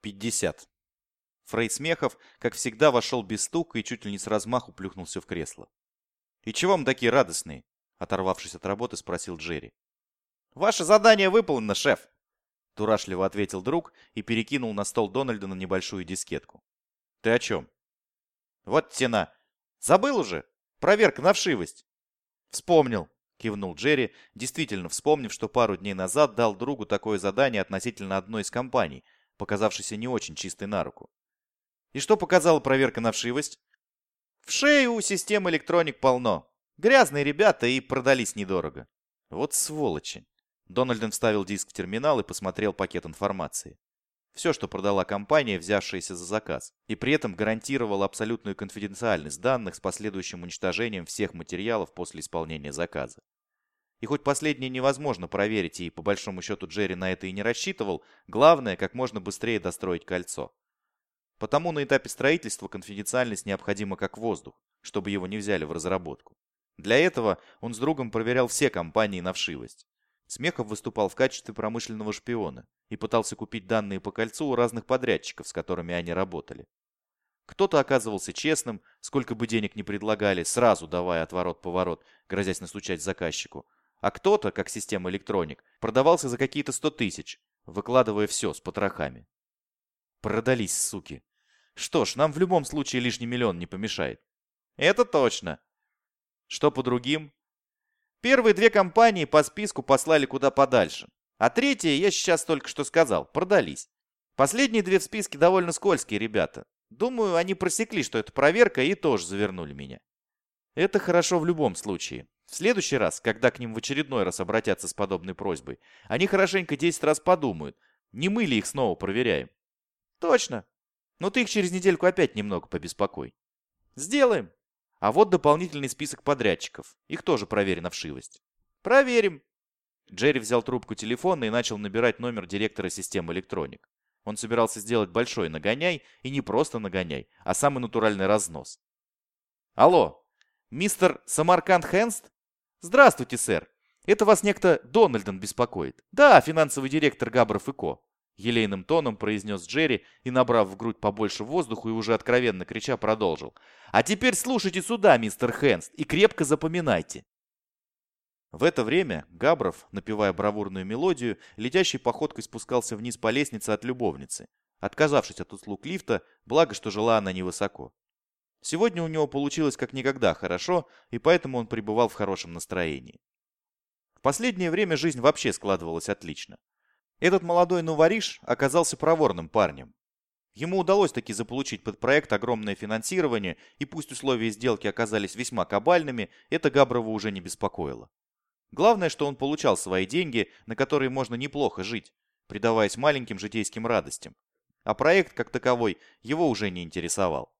50. Фрей Смехов, как всегда, вошел без стука и чуть ли не с размаху плюхнулся в кресло. «И чего мы такие радостные?» Оторвавшись от работы, спросил Джерри. «Ваше задание выполнено, шеф!» Дурашливо ответил друг и перекинул на стол Дональда на небольшую дискетку. «Ты о чем?» «Вот тена. Забыл уже? Проверка на вшивость». «Вспомнил», — кивнул Джерри, действительно вспомнив, что пару дней назад дал другу такое задание относительно одной из компаний, показавшейся не очень чистой на руку. «И что показала проверка на вшивость?» «В шею у системы электроник полно. Грязные ребята и продались недорого. Вот сволочи. Дональден вставил диск в терминал и посмотрел пакет информации. Все, что продала компания, взявшаяся за заказ, и при этом гарантировала абсолютную конфиденциальность данных с последующим уничтожением всех материалов после исполнения заказа. И хоть последнее невозможно проверить, и по большому счету Джерри на это и не рассчитывал, главное, как можно быстрее достроить кольцо. Потому на этапе строительства конфиденциальность необходима как воздух, чтобы его не взяли в разработку. Для этого он с другом проверял все компании на вшивость. Смехов выступал в качестве промышленного шпиона и пытался купить данные по кольцу у разных подрядчиков, с которыми они работали. Кто-то оказывался честным, сколько бы денег ни предлагали, сразу давая отворот-поворот, грозясь настучать заказчику. А кто-то, как система электроник, продавался за какие-то сто тысяч, выкладывая все с потрохами. Продались, суки. Что ж, нам в любом случае лишний миллион не помешает. Это точно, что по другим? Первые две компании по списку послали куда подальше. А третья, я сейчас только что сказал, продались. Последние две в списке довольно скользкие ребята. Думаю, они просекли, что это проверка, и тоже завернули меня. Это хорошо в любом случае. В следующий раз, когда к ним в очередной раз обратятся с подобной просьбой, они хорошенько 10 раз подумают, не мы ли их снова проверяем. Точно. Но ты их через недельку опять немного побеспокой. Сделаем. А вот дополнительный список подрядчиков. Их тоже проверено вшивость. Проверим. Джерри взял трубку телефона и начал набирать номер директора системы электроник. Он собирался сделать большой нагоняй, и не просто нагоняй, а самый натуральный разнос. Алло, мистер Самарканд Хенст? Здравствуйте, сэр. Это вас некто Дональден беспокоит. Да, финансовый директор Габров и Ко. Елейным тоном произнес Джерри и, набрав в грудь побольше воздуху и уже откровенно крича, продолжил. «А теперь слушайте сюда, мистер Хэнст, и крепко запоминайте». В это время Габров, напевая бравурную мелодию, летящей походкой спускался вниз по лестнице от любовницы, отказавшись от услуг лифта, благо, что жила она невысоко. Сегодня у него получилось как никогда хорошо, и поэтому он пребывал в хорошем настроении. В последнее время жизнь вообще складывалась отлично. Этот молодой новориш оказался проворным парнем. Ему удалось таки заполучить под проект огромное финансирование, и пусть условия сделки оказались весьма кабальными, это Габрова уже не беспокоило. Главное, что он получал свои деньги, на которые можно неплохо жить, предаваясь маленьким житейским радостям. А проект, как таковой, его уже не интересовал.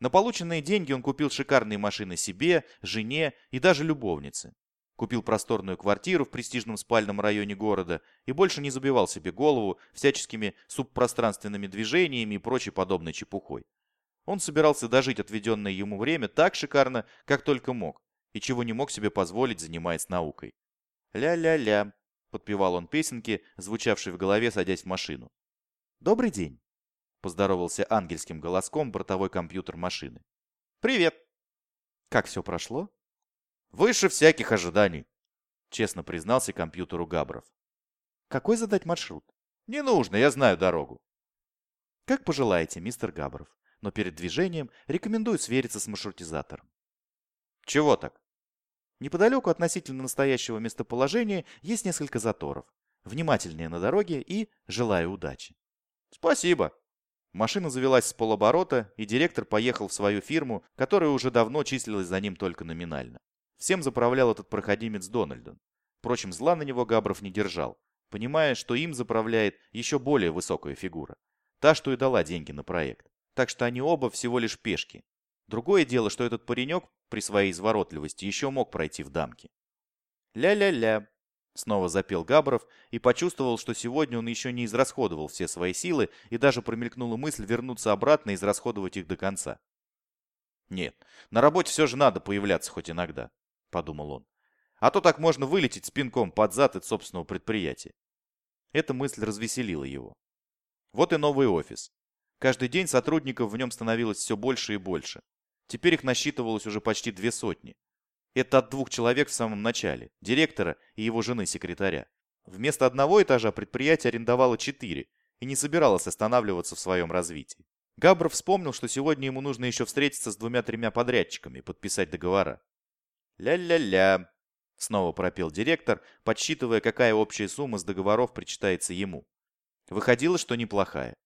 На полученные деньги он купил шикарные машины себе, жене и даже любовнице. Купил просторную квартиру в престижном спальном районе города и больше не забивал себе голову всяческими субпространственными движениями и прочей подобной чепухой. Он собирался дожить отведенное ему время так шикарно, как только мог, и чего не мог себе позволить, занимаясь наукой. «Ля-ля-ля», — подпевал он песенки, звучавшей в голове, садясь в машину. «Добрый день», — поздоровался ангельским голоском бортовой компьютер машины. «Привет». «Как все прошло?» Выше всяких ожиданий, честно признался компьютеру Габров. Какой задать маршрут? Не нужно, я знаю дорогу. Как пожелаете, мистер Габров, но перед движением рекомендую свериться с маршрутизатором. Чего так? Неподалеку относительно настоящего местоположения есть несколько заторов. Внимательнее на дороге и желаю удачи. Спасибо. Машина завелась с полоборота, и директор поехал в свою фирму, которая уже давно числилась за ним только номинально. Всем заправлял этот проходимец Дональдон. Впрочем, зла на него Габров не держал, понимая, что им заправляет еще более высокая фигура. Та, что и дала деньги на проект. Так что они оба всего лишь пешки. Другое дело, что этот паренек при своей изворотливости еще мог пройти в дамки. «Ля-ля-ля», — снова запел Габров и почувствовал, что сегодня он еще не израсходовал все свои силы и даже промелькнула мысль вернуться обратно и израсходовать их до конца. Нет, на работе все же надо появляться хоть иногда. — подумал он. «А то так можно вылететь спинком под зад от собственного предприятия». Эта мысль развеселила его. Вот и новый офис. Каждый день сотрудников в нем становилось все больше и больше. Теперь их насчитывалось уже почти две сотни. Это от двух человек в самом начале, директора и его жены-секретаря. Вместо одного этажа предприятие арендовало четыре и не собиралось останавливаться в своем развитии. Габров вспомнил, что сегодня ему нужно еще встретиться с двумя-тремя подрядчиками подписать договора. «Ля-ля-ля», — снова пропел директор, подсчитывая, какая общая сумма с договоров причитается ему. Выходило, что неплохая.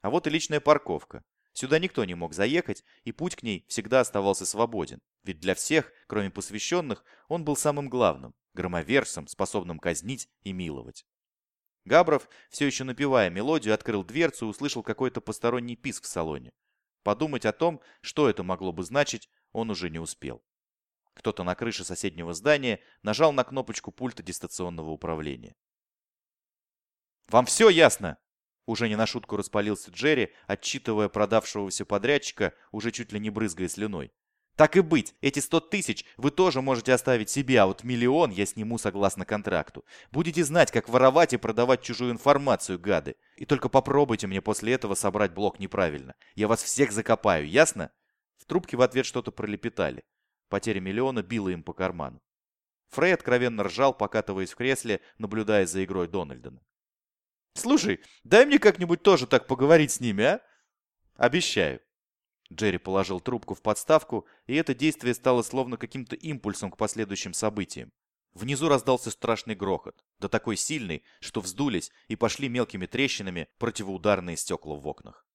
А вот и личная парковка. Сюда никто не мог заехать, и путь к ней всегда оставался свободен. Ведь для всех, кроме посвященных, он был самым главным, громоверсом, способным казнить и миловать. Габров, все еще напевая мелодию, открыл дверцу и услышал какой-то посторонний писк в салоне. Подумать о том, что это могло бы значить, он уже не успел. Кто-то на крыше соседнего здания нажал на кнопочку пульта дистанционного управления. «Вам все ясно?» Уже не на шутку распалился Джерри, отчитывая продавшегося подрядчика, уже чуть ли не брызгая слюной. «Так и быть, эти сто тысяч вы тоже можете оставить себе, а вот миллион я сниму согласно контракту. Будете знать, как воровать и продавать чужую информацию, гады. И только попробуйте мне после этого собрать блок неправильно. Я вас всех закопаю, ясно?» В трубке в ответ что-то пролепетали. Потеря миллиона била им по карману. Фрей откровенно ржал, покатываясь в кресле, наблюдая за игрой Дональдона. Слушай, дай мне как-нибудь тоже так поговорить с ними, а? Обещаю. Джерри положил трубку в подставку, и это действие стало словно каким-то импульсом к последующим событиям. Внизу раздался страшный грохот, да такой сильный, что вздулись и пошли мелкими трещинами противоударные стекла в окнах.